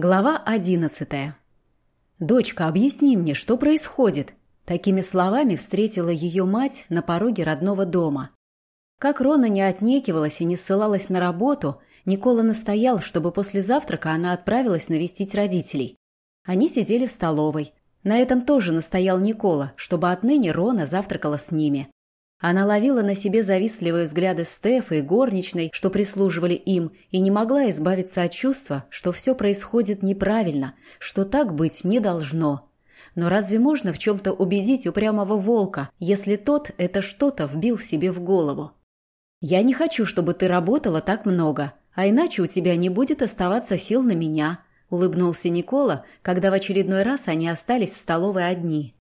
Глава одиннадцатая. «Дочка, объясни мне, что происходит?» Такими словами встретила ее мать на пороге родного дома. Как Рона не отнекивалась и не ссылалась на работу, Никола настоял, чтобы после завтрака она отправилась навестить родителей. Они сидели в столовой. На этом тоже настоял Никола, чтобы отныне Рона завтракала с ними. Она ловила на себе завистливые взгляды Стефа и горничной, что прислуживали им, и не могла избавиться от чувства, что все происходит неправильно, что так быть не должно. Но разве можно в чем-то убедить упрямого волка, если тот это что-то вбил себе в голову? «Я не хочу, чтобы ты работала так много, а иначе у тебя не будет оставаться сил на меня», – улыбнулся Никола, когда в очередной раз они остались в столовой одни.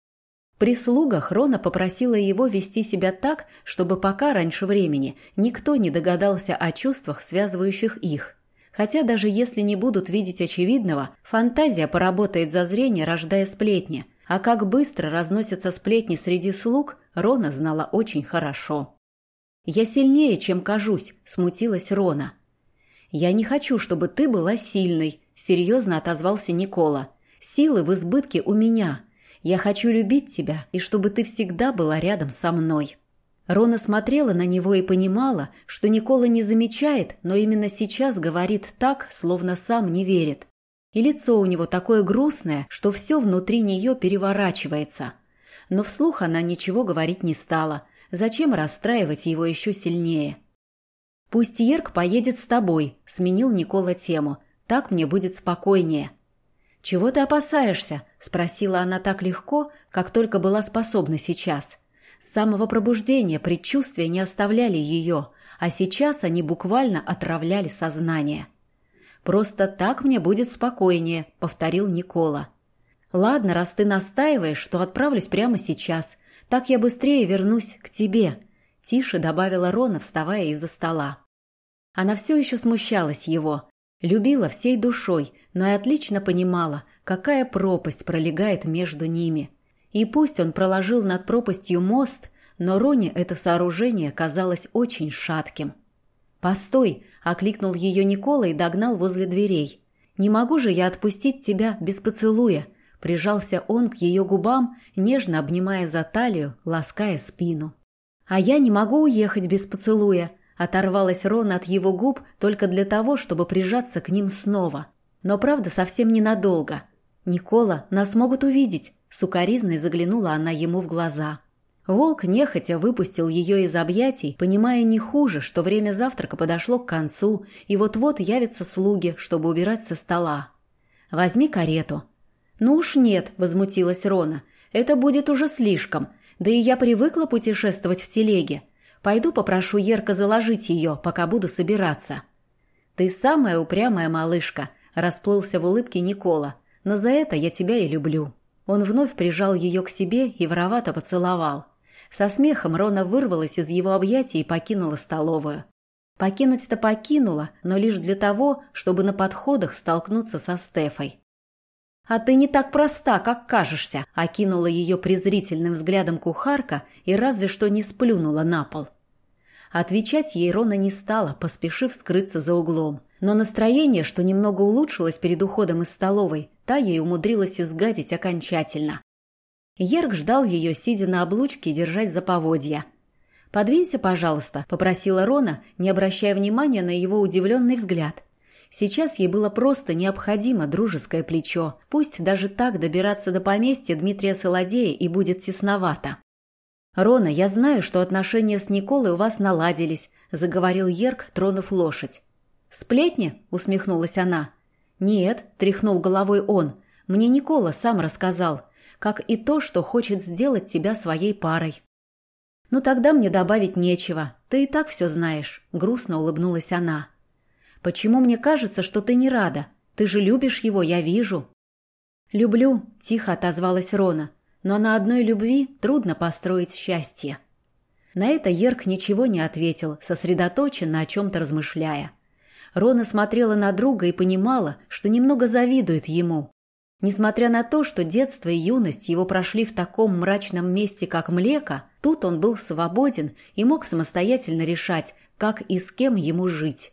Прислуга Хрона попросила его вести себя так, чтобы пока раньше времени никто не догадался о чувствах, связывающих их. Хотя даже если не будут видеть очевидного, фантазия поработает за зрение, рождая сплетни. А как быстро разносятся сплетни среди слуг, Рона знала очень хорошо. «Я сильнее, чем кажусь», – смутилась Рона. «Я не хочу, чтобы ты была сильной», – серьезно отозвался Никола. «Силы в избытке у меня. Я хочу любить тебя, и чтобы ты всегда была рядом со мной». Рона смотрела на него и понимала, что Никола не замечает, но именно сейчас говорит так, словно сам не верит. И лицо у него такое грустное, что все внутри нее переворачивается. Но вслух она ничего говорить не стала. Зачем расстраивать его еще сильнее? «Пусть Ерк поедет с тобой», — сменил Никола тему. «Так мне будет спокойнее». «Чего ты опасаешься?» – спросила она так легко, как только была способна сейчас. С самого пробуждения предчувствия не оставляли ее, а сейчас они буквально отравляли сознание. «Просто так мне будет спокойнее», – повторил Никола. «Ладно, раз ты настаиваешь, то отправлюсь прямо сейчас. Так я быстрее вернусь к тебе», – тише добавила Рона, вставая из-за стола. Она все еще смущалась его, Любила всей душой, но и отлично понимала, какая пропасть пролегает между ними. И пусть он проложил над пропастью мост, но Роне это сооружение казалось очень шатким. «Постой!» – окликнул ее Никола и догнал возле дверей. «Не могу же я отпустить тебя без поцелуя!» Прижался он к ее губам, нежно обнимая за талию, лаская спину. «А я не могу уехать без поцелуя!» Оторвалась Рона от его губ только для того, чтобы прижаться к ним снова. Но правда совсем ненадолго. «Никола, нас могут увидеть!» Сукаризной заглянула она ему в глаза. Волк нехотя выпустил ее из объятий, понимая не хуже, что время завтрака подошло к концу, и вот-вот явятся слуги, чтобы убирать со стола. «Возьми карету». «Ну уж нет», — возмутилась Рона. «Это будет уже слишком. Да и я привыкла путешествовать в телеге. Пойду попрошу Ерка заложить ее, пока буду собираться». «Ты самая упрямая малышка», – расплылся в улыбке Никола. «Но за это я тебя и люблю». Он вновь прижал ее к себе и воровато поцеловал. Со смехом Рона вырвалась из его объятий и покинула столовую. Покинуть-то покинула, но лишь для того, чтобы на подходах столкнуться со Стефой. «А ты не так проста, как кажешься», – окинула ее презрительным взглядом кухарка и разве что не сплюнула на пол. Отвечать ей Рона не стала, поспешив скрыться за углом. Но настроение, что немного улучшилось перед уходом из столовой, та ей умудрилась изгадить окончательно. Ерк ждал ее, сидя на облучке, держась за поводья. «Подвинься, пожалуйста», – попросила Рона, не обращая внимания на его удивленный взгляд. Сейчас ей было просто необходимо дружеское плечо. Пусть даже так добираться до поместья Дмитрия Солодея и будет тесновато. «Рона, я знаю, что отношения с Николой у вас наладились», – заговорил Ерк, тронув лошадь. «Сплетни?» – усмехнулась она. «Нет», – тряхнул головой он. «Мне Никола сам рассказал, как и то, что хочет сделать тебя своей парой». «Ну тогда мне добавить нечего. Ты и так все знаешь», – грустно улыбнулась она. «Почему мне кажется, что ты не рада? Ты же любишь его, я вижу». «Люблю», – тихо отозвалась Рона но на одной любви трудно построить счастье. На это Ерк ничего не ответил, сосредоточенно о чем-то размышляя. Рона смотрела на друга и понимала, что немного завидует ему. Несмотря на то, что детство и юность его прошли в таком мрачном месте, как Млека, тут он был свободен и мог самостоятельно решать, как и с кем ему жить.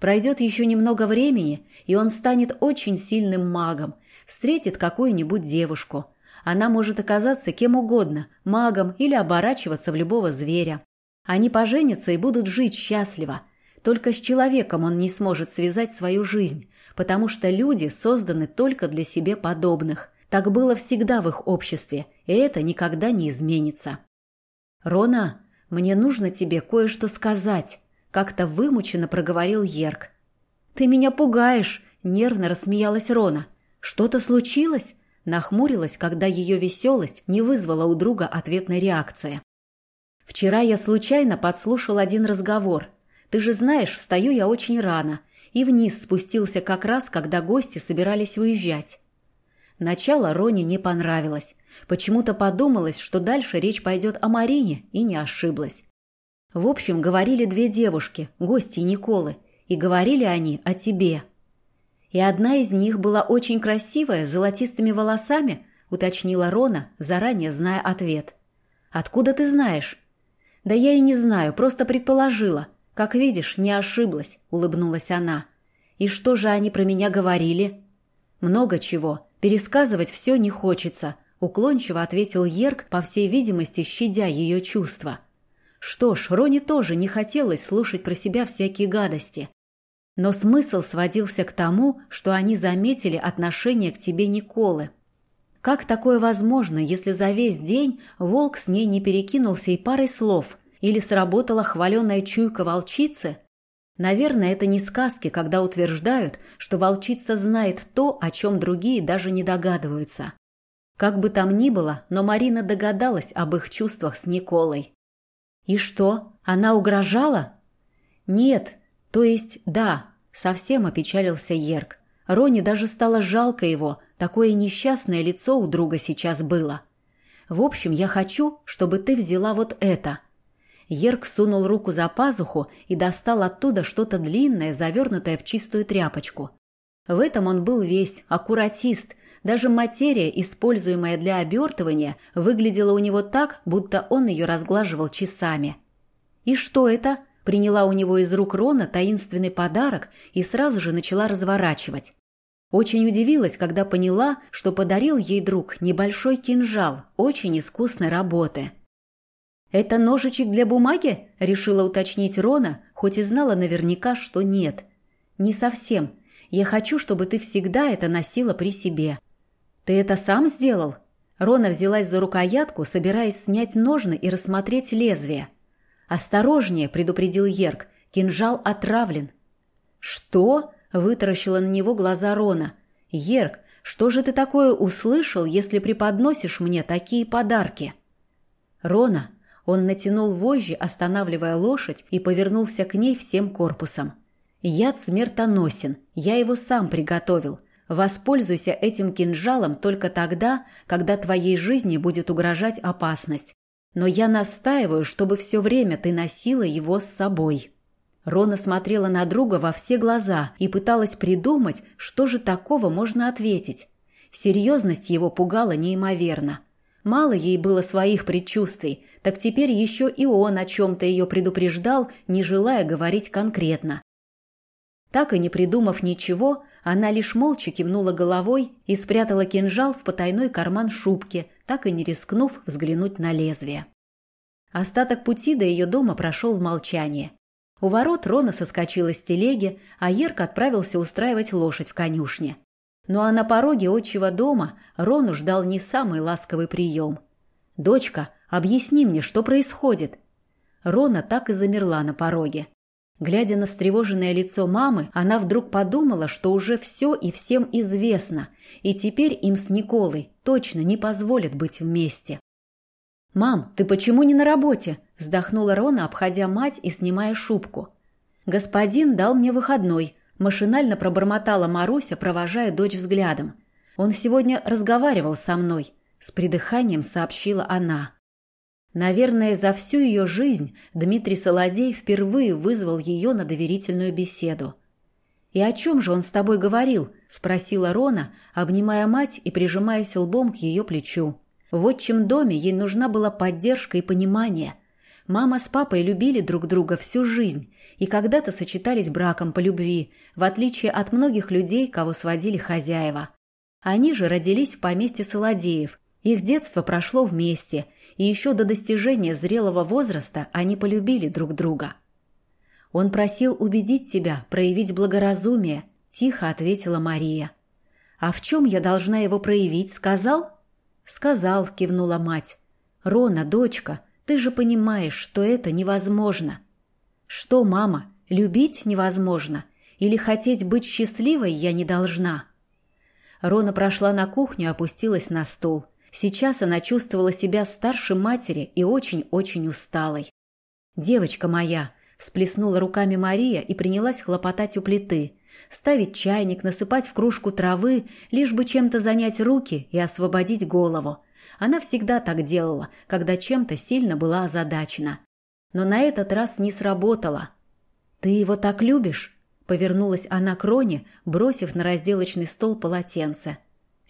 Пройдет еще немного времени, и он станет очень сильным магом, встретит какую-нибудь девушку. Она может оказаться кем угодно, магом или оборачиваться в любого зверя. Они поженятся и будут жить счастливо. Только с человеком он не сможет связать свою жизнь, потому что люди созданы только для себе подобных. Так было всегда в их обществе, и это никогда не изменится. «Рона, мне нужно тебе кое-что сказать», – как-то вымученно проговорил Ерк. «Ты меня пугаешь», – нервно рассмеялась Рона. «Что-то случилось?» – нахмурилась, когда ее веселость не вызвала у друга ответной реакции. «Вчера я случайно подслушал один разговор. Ты же знаешь, встаю я очень рано, и вниз спустился как раз, когда гости собирались уезжать. Начало Роне не понравилось. Почему-то подумалось, что дальше речь пойдет о Марине, и не ошиблась. В общем, говорили две девушки, гости Николы, и говорили они о тебе. И одна из них была очень красивая, с золотистыми волосами, уточнила Рона, заранее зная ответ. «Откуда ты знаешь?» «Да я и не знаю, просто предположила. Как видишь, не ошиблась», — улыбнулась она. «И что же они про меня говорили?» «Много чего. Пересказывать все не хочется», — уклончиво ответил Ерк, по всей видимости, щадя ее чувства. Что ж, Роне тоже не хотелось слушать про себя всякие гадости. Но смысл сводился к тому, что они заметили отношение к тебе Николы. Как такое возможно, если за весь день волк с ней не перекинулся и парой слов, или сработала хваленая чуйка волчицы, Наверное, это не сказки, когда утверждают, что волчица знает то, о чем другие даже не догадываются. Как бы там ни было, но Марина догадалась об их чувствах с Николой. И что, она угрожала? Нет, то есть да, совсем опечалился Ерк. Роне даже стало жалко его, такое несчастное лицо у друга сейчас было. В общем, я хочу, чтобы ты взяла вот это – Ерк сунул руку за пазуху и достал оттуда что-то длинное, завернутое в чистую тряпочку. В этом он был весь, аккуратист. Даже материя, используемая для обертывания, выглядела у него так, будто он ее разглаживал часами. «И что это?» – приняла у него из рук Рона таинственный подарок и сразу же начала разворачивать. Очень удивилась, когда поняла, что подарил ей друг небольшой кинжал очень искусной работы – «Это ножичек для бумаги?» – решила уточнить Рона, хоть и знала наверняка, что нет. «Не совсем. Я хочу, чтобы ты всегда это носила при себе». «Ты это сам сделал?» Рона взялась за рукоятку, собираясь снять ножны и рассмотреть лезвие. «Осторожнее!» – предупредил Ерк. «Кинжал отравлен». «Что?» – вытаращила на него глаза Рона. «Ерк, что же ты такое услышал, если преподносишь мне такие подарки?» «Рона, он натянул вожжи, останавливая лошадь, и повернулся к ней всем корпусом. «Яд смертоносен. Я его сам приготовил. Воспользуйся этим кинжалом только тогда, когда твоей жизни будет угрожать опасность. Но я настаиваю, чтобы все время ты носила его с собой». Рона смотрела на друга во все глаза и пыталась придумать, что же такого можно ответить. Серьезность его пугала неимоверно. Мало ей было своих предчувствий, так теперь еще и он о чем-то ее предупреждал, не желая говорить конкретно. Так и не придумав ничего, она лишь молча кивнула головой и спрятала кинжал в потайной карман шубки, так и не рискнув взглянуть на лезвие. Остаток пути до ее дома прошел в молчании. У ворот Рона соскочила с телеги, а Ерк отправился устраивать лошадь в конюшне. Ну а на пороге отчего дома Рону ждал не самый ласковый прием. «Дочка, объясни мне, что происходит?» Рона так и замерла на пороге. Глядя на встревоженное лицо мамы, она вдруг подумала, что уже все и всем известно, и теперь им с Николой точно не позволят быть вместе. «Мам, ты почему не на работе?» – вздохнула Рона, обходя мать и снимая шубку. «Господин дал мне выходной, Машинально пробормотала Маруся, провожая дочь взглядом. «Он сегодня разговаривал со мной», — с придыханием сообщила она. Наверное, за всю ее жизнь Дмитрий Солодей впервые вызвал ее на доверительную беседу. «И о чем же он с тобой говорил?» – спросила Рона, обнимая мать и прижимаясь лбом к ее плечу. В отчим доме ей нужна была поддержка и понимание. Мама с папой любили друг друга всю жизнь и когда-то сочетались браком по любви, в отличие от многих людей, кого сводили хозяева. Они же родились в поместье Солодеев. Их детство прошло вместе, и еще до достижения зрелого возраста они полюбили друг друга. «Он просил убедить тебя, проявить благоразумие», – тихо ответила Мария. «А в чем я должна его проявить, сказал?» «Сказал», – кивнула мать. «Рона, дочка, ты же понимаешь, что это невозможно». «Что, мама, любить невозможно? Или хотеть быть счастливой я не должна?» Рона прошла на кухню опустилась на стул. Сейчас она чувствовала себя старше матери и очень-очень усталой. «Девочка моя!» – всплеснула руками Мария и принялась хлопотать у плиты. Ставить чайник, насыпать в кружку травы, лишь бы чем-то занять руки и освободить голову. Она всегда так делала, когда чем-то сильно была озадачена. Но на этот раз не сработало. «Ты его так любишь?» Повернулась она к Роне, бросив на разделочный стол полотенце.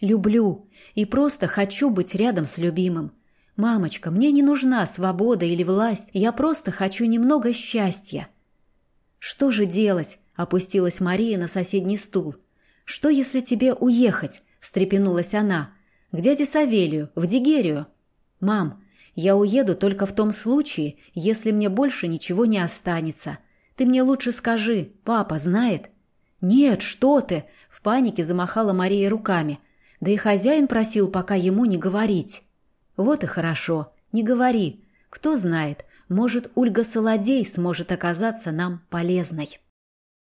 «Люблю. И просто хочу быть рядом с любимым. Мамочка, мне не нужна свобода или власть, я просто хочу немного счастья». «Что же делать?» – опустилась Мария на соседний стул. «Что, если тебе уехать?» – встрепенулась она. «К дяде Савелию, в Дигерию». «Мам, я уеду только в том случае, если мне больше ничего не останется. Ты мне лучше скажи, папа знает?» «Нет, что ты!» – в панике замахала Мария руками. Да и хозяин просил пока ему не говорить. «Вот и хорошо, не говори. Кто знает, может, Ольга Солодей сможет оказаться нам полезной».